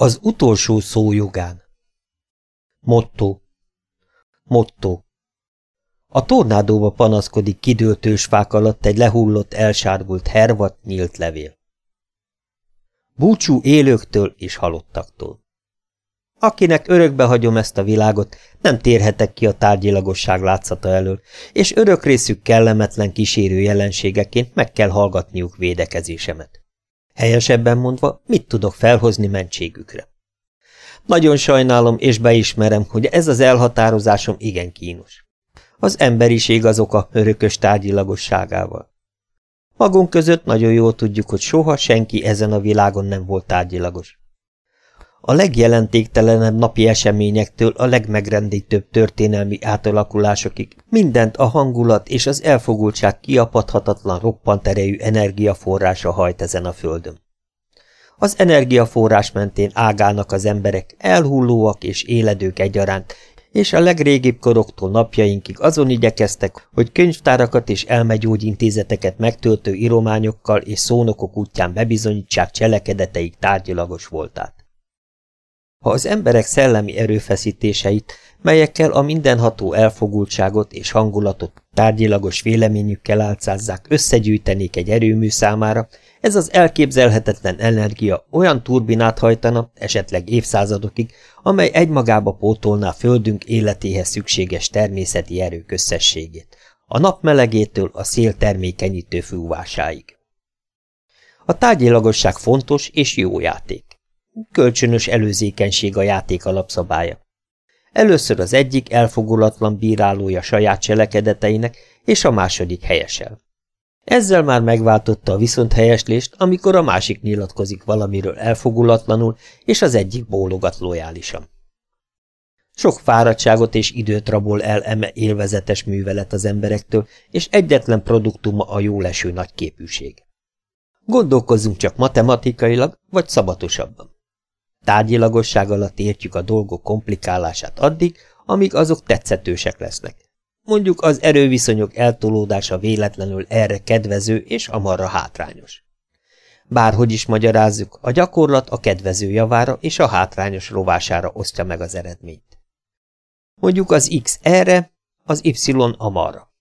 Az utolsó szó jogán. Motto. Motto. A tornádóba panaszkodik kidőlt fák alatt egy lehullott, elsárgult hervat nyílt levél. Búcsú élőktől és halottaktól. Akinek örökbe hagyom ezt a világot, nem térhetek ki a tárgyilagosság látszata elől, és örök részük kellemetlen kísérő jelenségeként meg kell hallgatniuk védekezésemet. Helyesebben mondva, mit tudok felhozni mentségükre. Nagyon sajnálom és beismerem, hogy ez az elhatározásom igen kínos. Az emberiség az oka örökös tárgyilagosságával. Magunk között nagyon jól tudjuk, hogy soha senki ezen a világon nem volt tárgyilagos. A legjelentéktelenebb napi eseményektől a legmegrendítőbb történelmi átalakulásokig mindent a hangulat és az elfogultság kiapadhatatlan roppant erejű energiaforrása hajt ezen a földön. Az energiaforrás mentén ágálnak az emberek, elhullóak és éledők egyaránt, és a legrégibb koroktól napjainkig azon igyekeztek, hogy könyvtárakat és elmegyógyintézeteket megtöltő írományokkal és szónokok útján bebizonyítsák cselekedeteik tárgyilagos voltát. Ha az emberek szellemi erőfeszítéseit, melyekkel a mindenható elfogultságot és hangulatot tárgyilagos véleményükkel álcázzák, összegyűjtenék egy erőmű számára, ez az elképzelhetetlen energia olyan turbinát hajtana, esetleg évszázadokig, amely egymagába pótolná földünk életéhez szükséges természeti erők összességét, a nap melegétől a szél termékenyítő fúvásáig. A tárgyilagosság fontos és jó játék. Kölcsönös előzékenység a játék alapszabálya. Először az egyik elfogulatlan bírálója saját cselekedeteinek, és a második helyesel. Ezzel már megváltotta a viszont helyeslést, amikor a másik nyilatkozik valamiről elfogulatlanul, és az egyik bólogat lojálisan. Sok fáradtságot és időt rabol el eme élvezetes művelet az emberektől, és egyetlen produktuma a jóleső nagy képűség. Gondolkozzunk csak matematikailag, vagy szabatosabban. Tárgyilagosság alatt értjük a dolgok komplikálását addig, amíg azok tetszetősek lesznek. Mondjuk az erőviszonyok eltolódása véletlenül erre kedvező és amarra hátrányos. Bárhogy is magyarázzuk, a gyakorlat a kedvező javára és a hátrányos rovására osztja meg az eredményt. Mondjuk az x erre, az y amarra.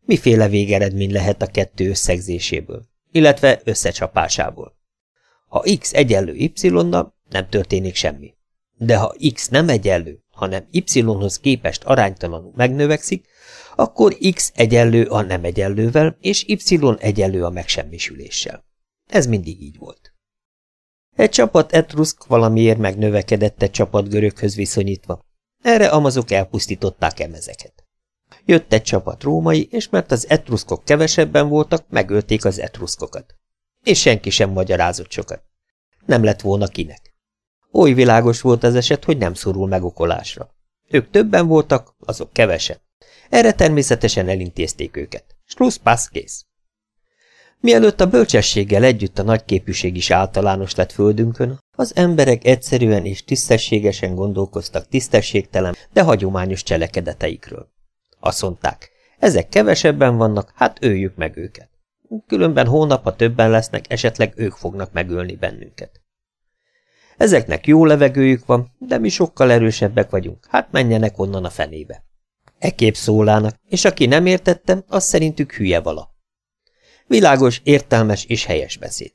Miféle végeredmény lehet a kettő összegzéséből, illetve összecsapásából? Ha x egyenlő y-nal, nem történik semmi. De ha x nem egyenlő, hanem y-hoz képest aránytalanul megnövekszik, akkor x egyenlő a nem egyenlővel, és y egyenlő a megsemmisüléssel. Ez mindig így volt. Egy csapat etruszk valamiért megnövekedett egy csapat göröghöz viszonyítva. Erre amazok elpusztították emezeket. Jött egy csapat római, és mert az etruszkok kevesebben voltak, megölték az etruszkokat. És senki sem magyarázott sokat. Nem lett volna kinek. Oly világos volt az eset, hogy nem szorul megokolásra. Ők többen voltak, azok kevesen. Erre természetesen elintézték őket. Slusz, passz, kész. Mielőtt a bölcsességgel együtt a nagyképűség is általános lett földünkön, az emberek egyszerűen és tisztességesen gondolkoztak tisztességtelen, de hagyományos cselekedeteikről. Azt mondták, ezek kevesebben vannak, hát öljük meg őket. Különben hónap, ha többen lesznek, esetleg ők fognak megölni bennünket. Ezeknek jó levegőjük van, de mi sokkal erősebbek vagyunk, hát menjenek onnan a fenébe. Ekép szólának, és aki nem értettem, az szerintük hülye vala. Világos, értelmes és helyes beszéd.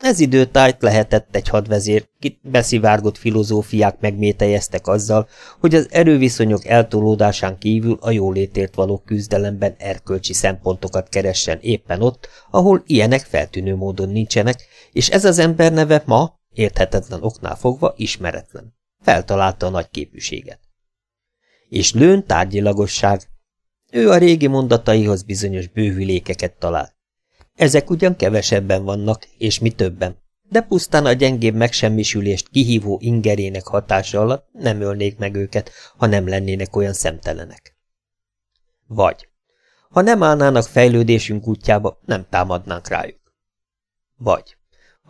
Ez időtájt lehetett egy hadvezér, kit beszivárgott filozófiák megmétejeztek azzal, hogy az erőviszonyok eltolódásán kívül a jólétért való küzdelemben erkölcsi szempontokat keressen éppen ott, ahol ilyenek feltűnő módon nincsenek, és ez az ember neve ma Érthetetlen oknál fogva ismeretlen. Feltalálta a nagy képűséget. És lőn tárgyilagosság. Ő a régi mondataihoz bizonyos bővülékeket talál. Ezek ugyan kevesebben vannak, és mi többen, de pusztán a gyengébb megsemmisülést kihívó ingerének hatása alatt nem ölnék meg őket, ha nem lennének olyan szemtelenek. Vagy, ha nem állnának fejlődésünk útjába, nem támadnánk rájuk. Vagy,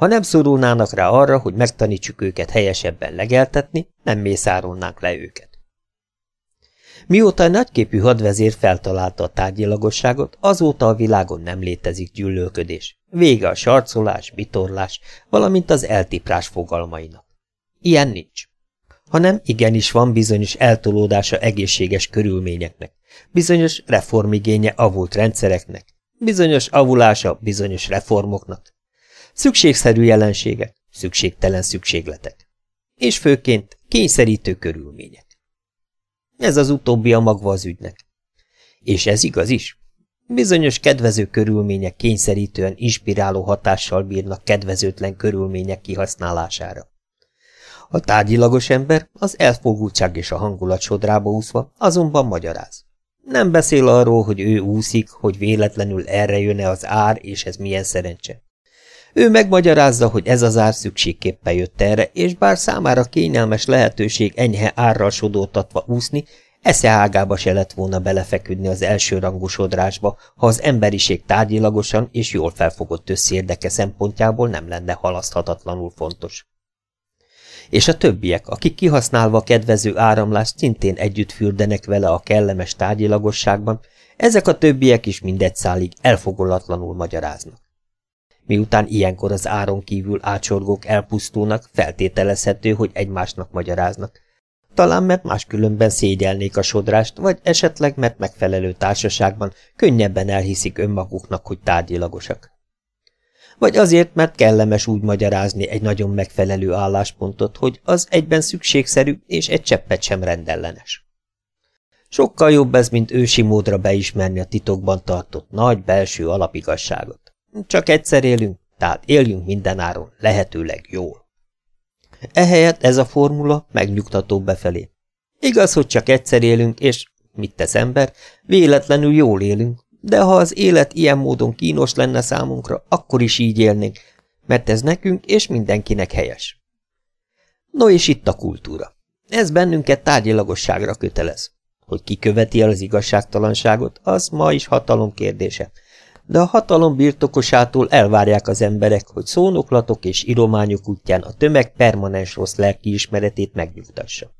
ha nem szorulnának rá arra, hogy megtanítsuk őket helyesebben legeltetni, nem mészárolnánk le őket. Mióta nagyképű hadvezér feltalálta a tárgyilagosságot, azóta a világon nem létezik gyűlölködés. Vége a sarcolás, bitorlás, valamint az eltiprás fogalmainak. Ilyen nincs. Hanem igenis van bizonyos eltolódása egészséges körülményeknek, bizonyos reformigénye avult rendszereknek, bizonyos avulása bizonyos reformoknak. Szükségszerű jelenségek, szükségtelen szükségletek. És főként kényszerítő körülmények. Ez az utóbbi a magva az ügynek. És ez igaz is. Bizonyos kedvező körülmények kényszerítően inspiráló hatással bírnak kedvezőtlen körülmények kihasználására. A tárgyilagos ember az elfogultság és a hangulat sodrába úszva azonban magyaráz. Nem beszél arról, hogy ő úszik, hogy véletlenül erre jön-e az ár, és ez milyen szerencse. Ő megmagyarázza, hogy ez az ár szükségképpen jött erre, és bár számára kényelmes lehetőség enyhe árral sodótatva úszni, esze ágába se lett volna belefeküdni az elsőrangú sodrásba, ha az emberiség tárgyilagosan és jól felfogott összérdeke szempontjából nem lenne halaszthatatlanul fontos. És a többiek, akik kihasználva a kedvező áramlást szintén együtt fürdenek vele a kellemes tárgyilagosságban, ezek a többiek is mindegy szálig elfogolatlanul magyaráznak. Miután ilyenkor az áron kívül átsorgók elpusztulnak, feltételezhető, hogy egymásnak magyaráznak. Talán mert máskülönben szégyelnék a sodrást, vagy esetleg mert megfelelő társaságban könnyebben elhiszik önmaguknak, hogy tárgyilagosak. Vagy azért, mert kellemes úgy magyarázni egy nagyon megfelelő álláspontot, hogy az egyben szükségszerű és egy cseppet sem rendellenes. Sokkal jobb ez, mint ősi módra beismerni a titokban tartott nagy belső alapigasságot. Csak egyszer élünk, tehát éljünk mindenáron, lehetőleg jól. Ehelyett ez a formula megnyugtató befelé. Igaz, hogy csak egyszer élünk, és mit tesz ember, véletlenül jól élünk, de ha az élet ilyen módon kínos lenne számunkra, akkor is így élnénk, mert ez nekünk és mindenkinek helyes. No és itt a kultúra. Ez bennünket tárgyilagosságra kötelez. Hogy ki követi el az igazságtalanságot, az ma is hatalom kérdése, de a hatalom birtokosától elvárják az emberek, hogy szónoklatok és irományok útján a tömeg permanens rossz lelkiismeretét megnyugtassa.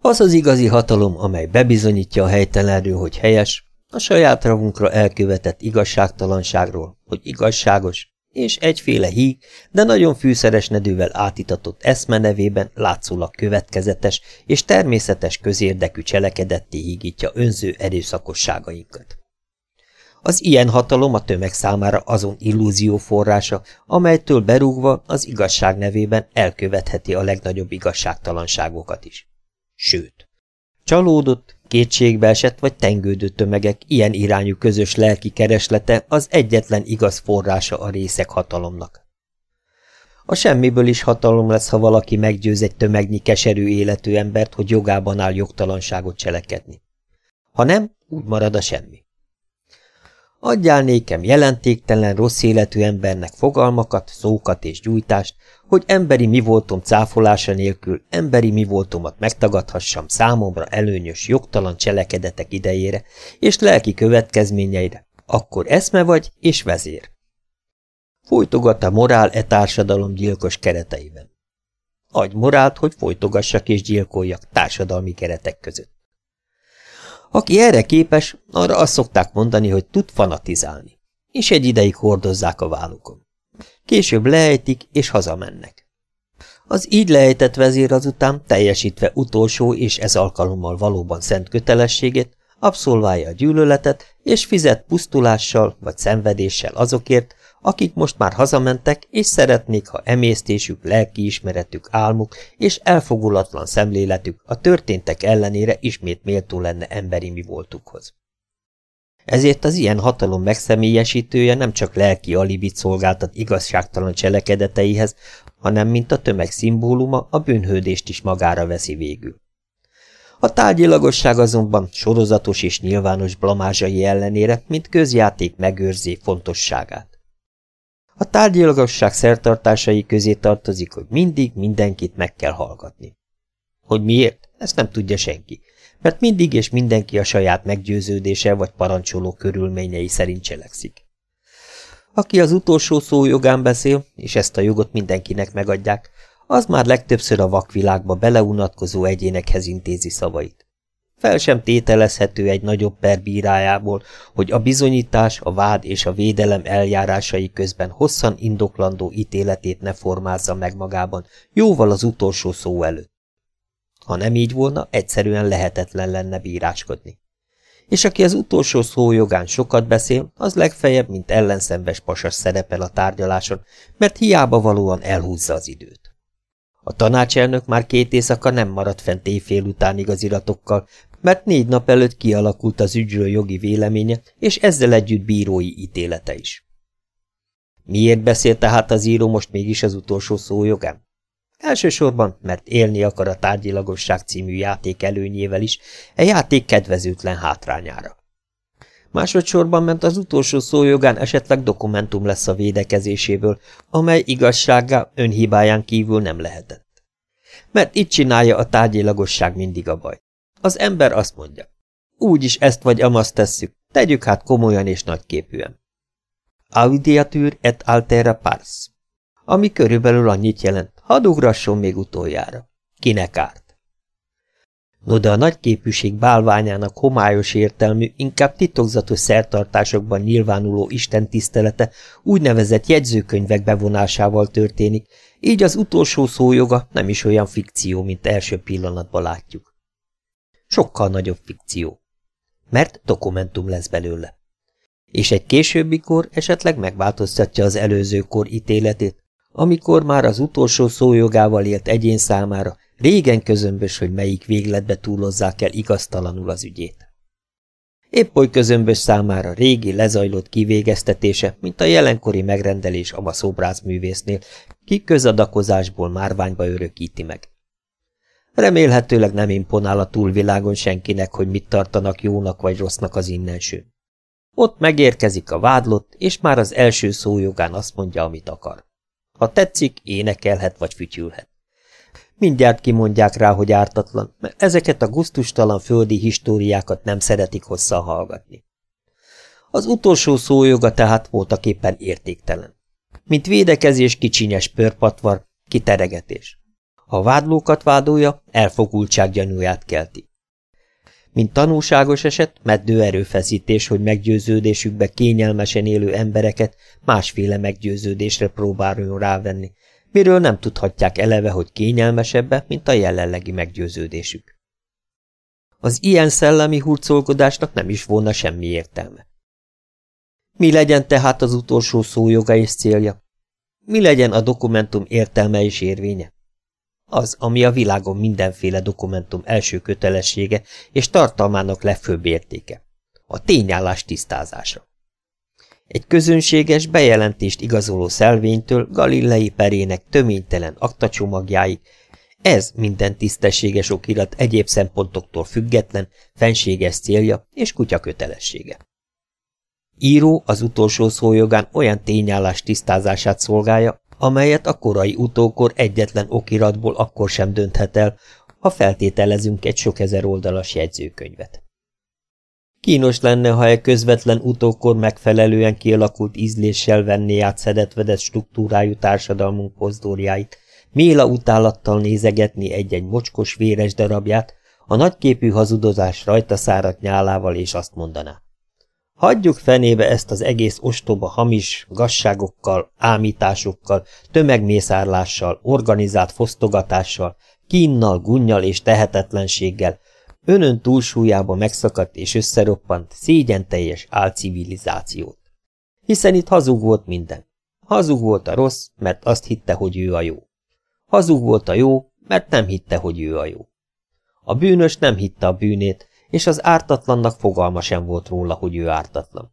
Az az igazi hatalom, amely bebizonyítja a helytelenről, hogy helyes, a saját ravunkra elkövetett igazságtalanságról, hogy igazságos, és egyféle híg, de nagyon fűszeres nedővel átitatott eszme nevében látszólag következetes és természetes közérdekű cselekedetté hígítja önző erőszakosságainkat. Az ilyen hatalom a tömeg számára azon illúzió forrása, amelytől berúgva az igazság nevében elkövetheti a legnagyobb igazságtalanságokat is. Sőt, csalódott, kétségbe esett vagy tengődő tömegek ilyen irányú közös lelki kereslete az egyetlen igaz forrása a részek hatalomnak. A semmiből is hatalom lesz, ha valaki meggyőz egy tömegnyi keserű életű embert, hogy jogában áll jogtalanságot cselekedni. Ha nem, úgy marad a semmi. Adjál nékem jelentéktelen, rossz életű embernek fogalmakat, szókat és gyújtást, hogy emberi mi voltom cáfolása nélkül emberi mi voltomat megtagadhassam számomra előnyös, jogtalan cselekedetek idejére és lelki következményeire, akkor eszme vagy és vezér. Folytogat a morál e társadalom gyilkos kereteiben. Adj morált, hogy folytogassak és gyilkoljak társadalmi keretek között. Aki erre képes, arra azt szokták mondani, hogy tud fanatizálni, és egy ideig hordozzák a vállukon. Később leejtik, és hazamennek. Az így leejtett vezér azután, teljesítve utolsó és ez alkalommal valóban szent kötelességét, abszolválja a gyűlöletet, és fizet pusztulással vagy szenvedéssel azokért, akik most már hazamentek, és szeretnék, ha emésztésük, lelkiismeretük, álmuk és elfogulatlan szemléletük a történtek ellenére ismét méltó lenne emberi mi voltukhoz. Ezért az ilyen hatalom megszemélyesítője nem csak lelki alibit szolgáltat igazságtalan cselekedeteihez, hanem mint a tömeg szimbóluma a bűnhődést is magára veszi végül. A tárgyilagosság azonban sorozatos és nyilvános blamázsai ellenére, mint közjáték megőrzi fontosságát. A tárgyilagosság szertartásai közé tartozik, hogy mindig mindenkit meg kell hallgatni. Hogy miért? Ezt nem tudja senki, mert mindig és mindenki a saját meggyőződése vagy parancsoló körülményei szerint cselekszik. Aki az utolsó szó jogán beszél, és ezt a jogot mindenkinek megadják, az már legtöbbször a vakvilágba beleunatkozó egyénekhez intézi szavait. Fel sem tételezhető egy nagyobb per bírájából, hogy a bizonyítás, a vád és a védelem eljárásai közben hosszan indoklandó ítéletét ne formázza meg magában, jóval az utolsó szó előtt. Ha nem így volna, egyszerűen lehetetlen lenne bíráskodni. És aki az utolsó szó jogán sokat beszél, az legfeljebb, mint ellenszembes pasas szerepel a tárgyaláson, mert hiába valóan elhúzza az időt. A tanácselnök már két éjszaka nem maradt fent éjfél utánig az iratokkal, mert négy nap előtt kialakult az ügyről jogi véleménye, és ezzel együtt bírói ítélete is. Miért beszél tehát az író most mégis az utolsó szó? Elsősorban, mert élni akar a tárgyilagosság című játék előnyével is, e játék kedvezőtlen hátrányára. Másodszorban ment az utolsó szójogán esetleg dokumentum lesz a védekezéséből, amely igazsággá önhibáján kívül nem lehetett. Mert itt csinálja a tárgyilagosság mindig a baj. Az ember azt mondja, úgyis ezt vagy amazt tesszük, tegyük hát komolyan és nagyképűen. Audiatur et altera pars, ami körülbelül annyit jelent, hadd ugrasson még utoljára. Kinek árt? No de a nagyképűség bálványának homályos értelmű, inkább titokzatos szertartásokban nyilvánuló istentisztelete úgynevezett jegyzőkönyvek bevonásával történik, így az utolsó szójoga nem is olyan fikció, mint első pillanatban látjuk. Sokkal nagyobb fikció, mert dokumentum lesz belőle. És egy későbbi kor esetleg megváltoztatja az előző kor ítéletét, amikor már az utolsó szójogával élt egyén számára Régen közömbös, hogy melyik végletbe túlozzák el igaztalanul az ügyét. Épp oly közömbös számára régi lezajlott kivégeztetése, mint a jelenkori megrendelés a szobrászművésznél, ki közadakozásból márványba örökíti meg. Remélhetőleg nem imponál a túlvilágon senkinek, hogy mit tartanak jónak vagy rossznak az innenső. Ott megérkezik a vádlott, és már az első szójogán azt mondja, amit akar. Ha tetszik, énekelhet vagy fütyülhet. Mindjárt kimondják rá, hogy ártatlan, mert ezeket a guztustalan földi históriákat nem szeretik hosszan hallgatni. Az utolsó szójoga tehát voltak éppen értéktelen. Mint védekezés kicsinyes pörpatvar, kiteregetés. Ha vádlókat vádolja, elfogultság gyanúját kelti. Mint tanúságos eset, meddő erőfeszítés, hogy meggyőződésükbe kényelmesen élő embereket másféle meggyőződésre próbáljon rávenni, miről nem tudhatják eleve, hogy kényelmesebbe, mint a jelenlegi meggyőződésük. Az ilyen szellemi hurcolkodásnak nem is volna semmi értelme. Mi legyen tehát az utolsó szó joga és célja? Mi legyen a dokumentum értelme és érvénye? Az, ami a világon mindenféle dokumentum első kötelessége és tartalmának legfőbb értéke. A tényállás tisztázása. Egy közönséges bejelentést igazoló szelvénytől Galilei perének töménytelen aktacsomagjáig, ez minden tisztességes okirat egyéb szempontoktól független, fenséges célja és kutya kötelessége. Író az utolsó szójogán olyan tényállás tisztázását szolgálja, amelyet a korai utókor egyetlen okiratból akkor sem dönthet el, ha feltételezünk egy sok ezer oldalas jegyzőkönyvet. Kínos lenne, ha egy közvetlen utókor megfelelően kialakult ízléssel venné át szedetvedett struktúrájú társadalmunk pozdóriáit, méla utálattal nézegetni egy-egy mocskos véres darabját, a nagyképű hazudozás rajta száradt nyálával, és azt mondaná. Hagyjuk fenébe ezt az egész ostoba hamis gasságokkal, ámításokkal, tömegmészárlással, organizált fosztogatással, kínnal, gunnyal és tehetetlenséggel, Önön túlsúlyába megszakadt és összeroppant, szégyen teljes álcivilizációt. Hiszen itt hazug volt minden. Hazug volt a rossz, mert azt hitte, hogy ő a jó. Hazug volt a jó, mert nem hitte, hogy ő a jó. A bűnös nem hitte a bűnét, és az ártatlannak fogalma sem volt róla, hogy ő ártatlan.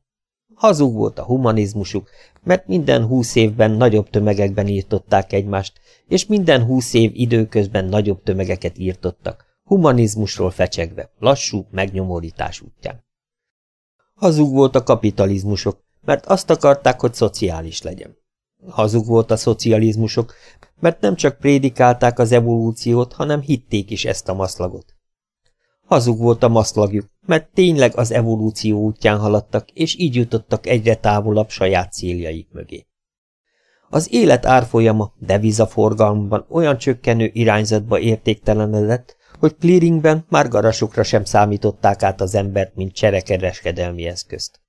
Hazug volt a humanizmusuk, mert minden húsz évben nagyobb tömegekben írtották egymást, és minden húsz év időközben nagyobb tömegeket írtottak, humanizmusról fecsegve, lassú megnyomorítás útján. Hazug volt a kapitalizmusok, mert azt akarták, hogy szociális legyen. Hazug volt a szocializmusok, mert nem csak prédikálták az evolúciót, hanem hitték is ezt a maszlagot. Hazug volt a maszlagjuk, mert tényleg az evolúció útján haladtak, és így jutottak egyre távolabb saját céljaik mögé. Az élet árfolyama devizaforgalomban olyan csökkenő irányzatba értéktelenedett, hogy clearingben már garasokra sem számították át az embert, mint cserekereskedelmi eszközt.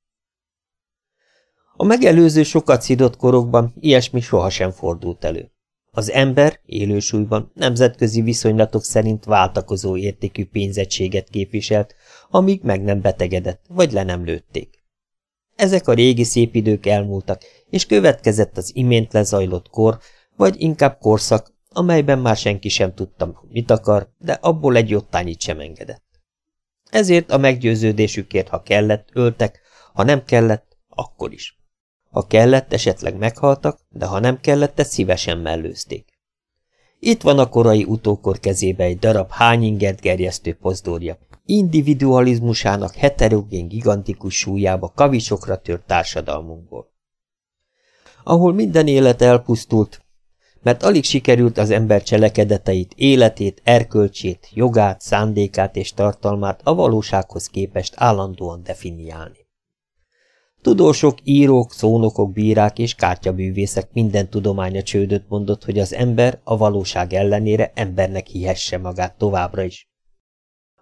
A megelőző sokat szidott korokban ilyesmi sohasem fordult elő. Az ember élősúlyban nemzetközi viszonylatok szerint váltakozó értékű pénzettséget képviselt, amíg meg nem betegedett, vagy le nem lőtték. Ezek a régi szép idők elmúltak, és következett az imént lezajlott kor, vagy inkább korszak, amelyben már senki sem tudta, mit akar, de abból egy jottányit sem engedett. Ezért a meggyőződésükért, ha kellett, öltek, ha nem kellett, akkor is. Ha kellett, esetleg meghaltak, de ha nem kellett, ezt szívesen mellőzték. Itt van a korai utókor kezébe egy darab hányingert gerjesztő pozdorja, individualizmusának heterogén gigantikus súlyába kavicsokra tört társadalmunkból. Ahol minden élet elpusztult, mert alig sikerült az ember cselekedeteit, életét, erkölcsét, jogát, szándékát és tartalmát a valósághoz képest állandóan definiálni. Tudósok, írók, szónokok, bírák és kártyabűvészek minden tudománya csődöt mondott, hogy az ember a valóság ellenére embernek hihesse magát továbbra is.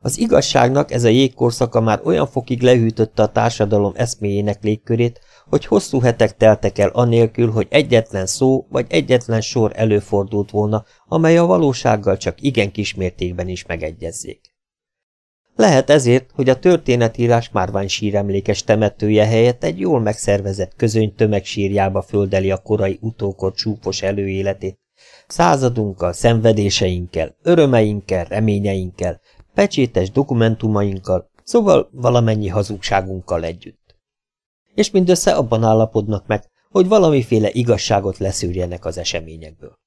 Az igazságnak ez a jégkorszaka már olyan fokig lehűtötte a társadalom eszméjének légkörét, hogy hosszú hetek teltek el anélkül, hogy egyetlen szó vagy egyetlen sor előfordult volna, amely a valósággal csak igen kismértékben is megegyezzék. Lehet ezért, hogy a történetírás márvány síremlékes temetője helyett egy jól megszervezett közöny tömegsírjába földeli a korai utókor csúfos előéletét, századunkkal, szenvedéseinkkel, örömeinkkel, reményeinkkel, pecsétes dokumentumainkkal, szóval valamennyi hazugságunkkal együtt. És mindössze abban állapodnak meg, hogy valamiféle igazságot leszűrjenek az eseményekből.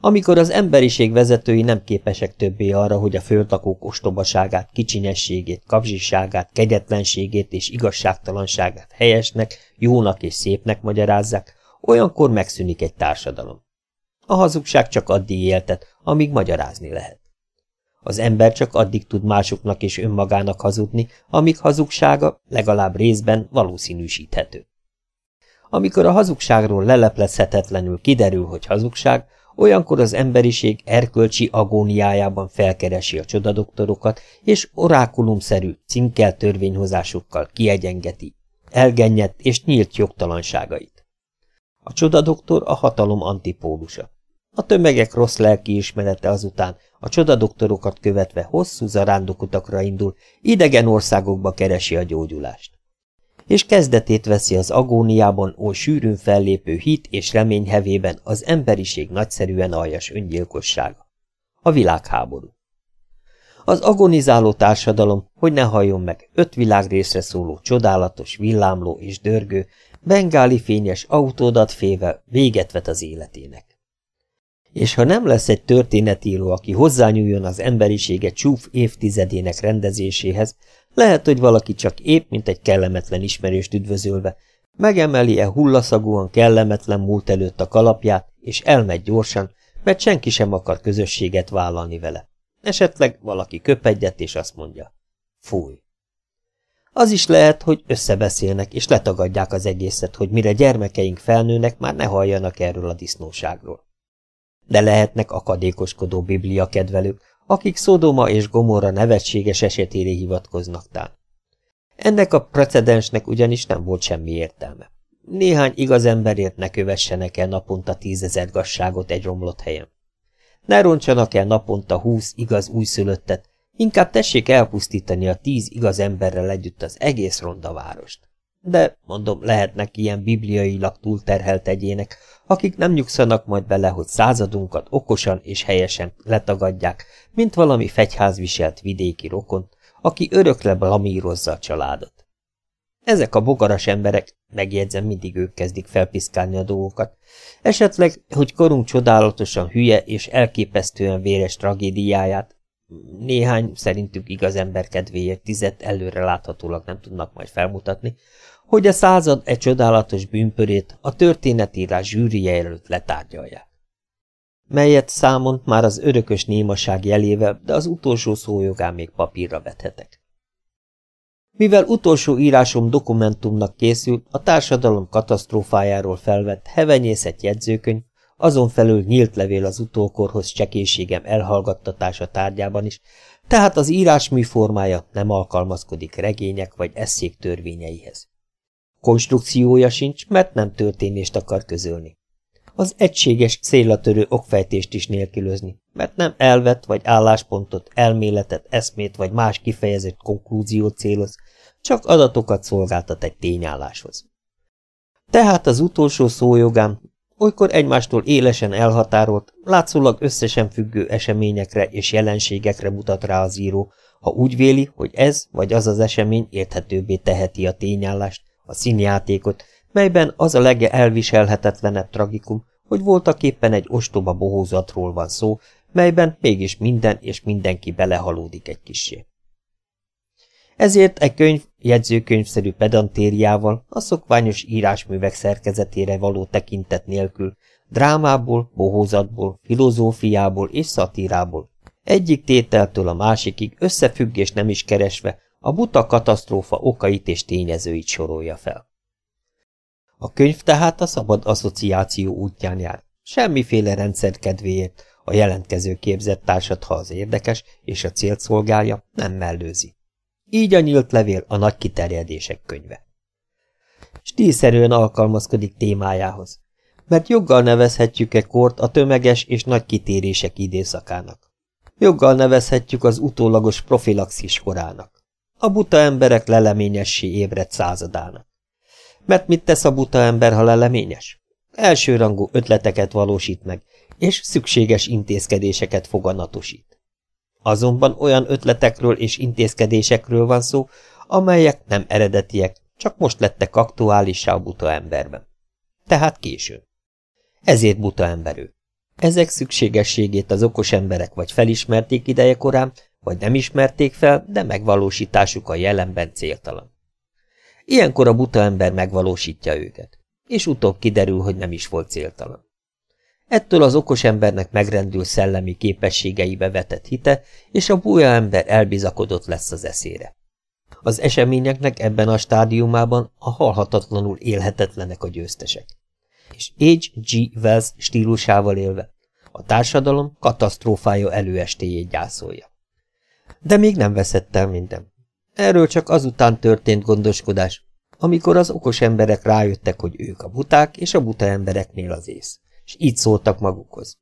Amikor az emberiség vezetői nem képesek többé arra, hogy a földlakók ostobaságát, kicsinyességét, kapzsiságát, kegyetlenségét és igazságtalanságát helyesnek, jónak és szépnek magyarázzák, olyankor megszűnik egy társadalom. A hazugság csak addig éltet, amíg magyarázni lehet. Az ember csak addig tud másoknak és önmagának hazudni, amíg hazugsága legalább részben valószínűsíthető. Amikor a hazugságról leleplezhetetlenül kiderül, hogy hazugság, Olyankor az emberiség erkölcsi agóniájában felkeresi a csodadoktorokat, és orákulumszerű, cinkkel törvényhozásukkal kiegyengeti, elgennyett és nyílt jogtalanságait. A csodadoktor a hatalom antipólusa. A tömegek rossz lelkiismerete azután a csodadoktorokat követve hosszú zarándokutakra indul, idegen országokba keresi a gyógyulást és kezdetét veszi az agóniában oly sűrűn fellépő hit és remény hevében az emberiség nagyszerűen aljas öngyilkossága. A világháború. Az agonizáló társadalom, hogy ne halljon meg öt világrészre szóló csodálatos, villámló és dörgő, bengáli fényes autódat féve véget vet az életének. És ha nem lesz egy történetíró, aki hozzányúljon az emberisége csúf évtizedének rendezéséhez, lehet, hogy valaki csak épp, mint egy kellemetlen ismerőst üdvözölve, megemeli-e hullaszagúan kellemetlen múlt előtt a kalapját, és elmegy gyorsan, mert senki sem akar közösséget vállalni vele. Esetleg valaki köp egyet, és azt mondja, fúj. Az is lehet, hogy összebeszélnek, és letagadják az egészet, hogy mire gyermekeink felnőnek, már ne halljanak erről a disznóságról. De lehetnek akadékoskodó biblia kedvelők, akik Szodoma és Gomorra nevetséges esetére hivatkoznak tán. Ennek a precedensnek ugyanis nem volt semmi értelme. Néhány igaz emberért ne kövessenek el naponta tízezer gazságot egy romlott helyen. Ne roncsanak el naponta húsz igaz újszülöttet, inkább tessék elpusztítani a tíz igaz emberrel együtt az egész ronda várost. De, mondom, lehetnek ilyen bibliailag túlterhelt egyének, akik nem nyugszanak majd bele, hogy századunkat okosan és helyesen letagadják, mint valami fegyházviselt vidéki rokon, aki örökre blamírozza a családot. Ezek a bogaras emberek, megjegyzem, mindig ők kezdik felpiszkálni a dolgokat, esetleg, hogy korunk csodálatosan hülye és elképesztően véres tragédiáját, néhány szerintük igaz ember kedvéért tizet előre láthatólag nem tudnak majd felmutatni, hogy a század egy csodálatos bűnpörét a történetírás zsűrije előtt letárgyalják. Melyet számon már az örökös némaság jelével, de az utolsó szójogán még papírra vethetek. Mivel utolsó írásom dokumentumnak készült, a társadalom katasztrófájáról felvett hevenyészet jegyzőkönyv, azon felül nyílt levél az utókorhoz csekészségem elhallgattatása tárgyában is, tehát az írásmű formája nem alkalmazkodik regények vagy eszék törvényeihez. Konstrukciója sincs, mert nem történést akar közölni. Az egységes, szélatörő okfejtést is nélkülözni, mert nem elvet vagy álláspontot, elméletet, eszmét vagy más kifejezett konklúziót céloz, csak adatokat szolgáltat egy tényálláshoz. Tehát az utolsó szójogám olykor egymástól élesen elhatárolt, látszólag összesen függő eseményekre és jelenségekre mutat rá az író, ha úgy véli, hogy ez vagy az az esemény érthetőbbé teheti a tényállást, a színjátékot, melyben az a lege elviselhetetlenebb tragikum, hogy voltaképpen egy ostoba bohózatról van szó, melyben mégis minden és mindenki belehalódik egy kisé. Ezért egy könyv jegyzőkönyvszerű pedantériával, a szokványos írásművek szerkezetére való tekintet nélkül, drámából, bohózatból, filozófiából és szatírából, egyik tételtől a másikig összefüggés nem is keresve, a buta katasztrófa okait és tényezőit sorolja fel. A könyv tehát a szabad asszociáció útján jár, semmiféle rendszer kedvéért, a jelentkező képzett társat, ha az érdekes és a célt szolgálja, nem mellőzi. Így a nyílt levél a nagy kiterjedések könyve. Stílszerűen alkalmazkodik témájához, mert joggal nevezhetjük-e kort a tömeges és nagy kitérések időszakának. Joggal nevezhetjük az utólagos profilaxis korának. A buta emberek leleményessé ébredt századának. Mert mit tesz a buta ember, ha leleményes? Elsőrangú ötleteket valósít meg, és szükséges intézkedéseket foganatosít. Azonban olyan ötletekről és intézkedésekről van szó, amelyek nem eredetiek, csak most lettek aktuálissá a buta emberben. Tehát későn. Ezért buta emberő. Ezek szükségességét az okos emberek vagy felismerték ideje korán, vagy nem ismerték fel, de megvalósításuk a jelenben céltalan. Ilyenkor a buta ember megvalósítja őket, és utóbb kiderül, hogy nem is volt céltalan. Ettől az okos embernek megrendül szellemi képességeibe vetett hite, és a búja ember elbizakodott lesz az eszére. Az eseményeknek ebben a stádiumában a halhatatlanul élhetetlenek a győztesek. És H. G. Wells stílusával élve, a társadalom katasztrófája előestéjét gyászolja. De még nem veszett el minden. Erről csak azután történt gondoskodás, amikor az okos emberek rájöttek, hogy ők a buták, és a buta embereknél az ész és így szóltak magukhoz.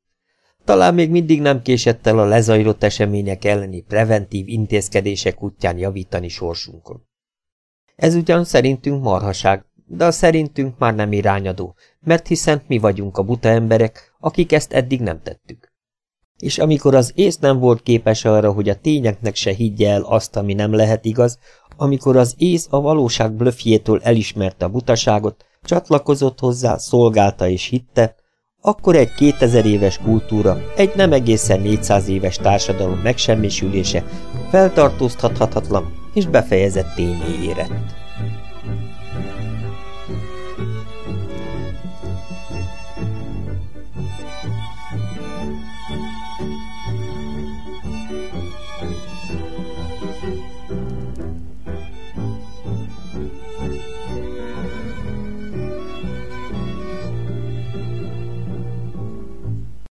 Talán még mindig nem késett el a lezajlott események elleni preventív intézkedések útján javítani sorsunkon. Ez ugyan szerintünk marhaság, de a szerintünk már nem irányadó, mert hiszen mi vagyunk a buta emberek, akik ezt eddig nem tettük. És amikor az ész nem volt képes arra, hogy a tényeknek se higgye el azt, ami nem lehet igaz, amikor az ész a valóság blöfjétől elismerte a butaságot, csatlakozott hozzá, szolgálta és hitte, akkor egy 2000 éves kultúra, egy nem egészen 400 éves társadalom megsemmisülése feltartóztathatatlan és befejezett tényé érett.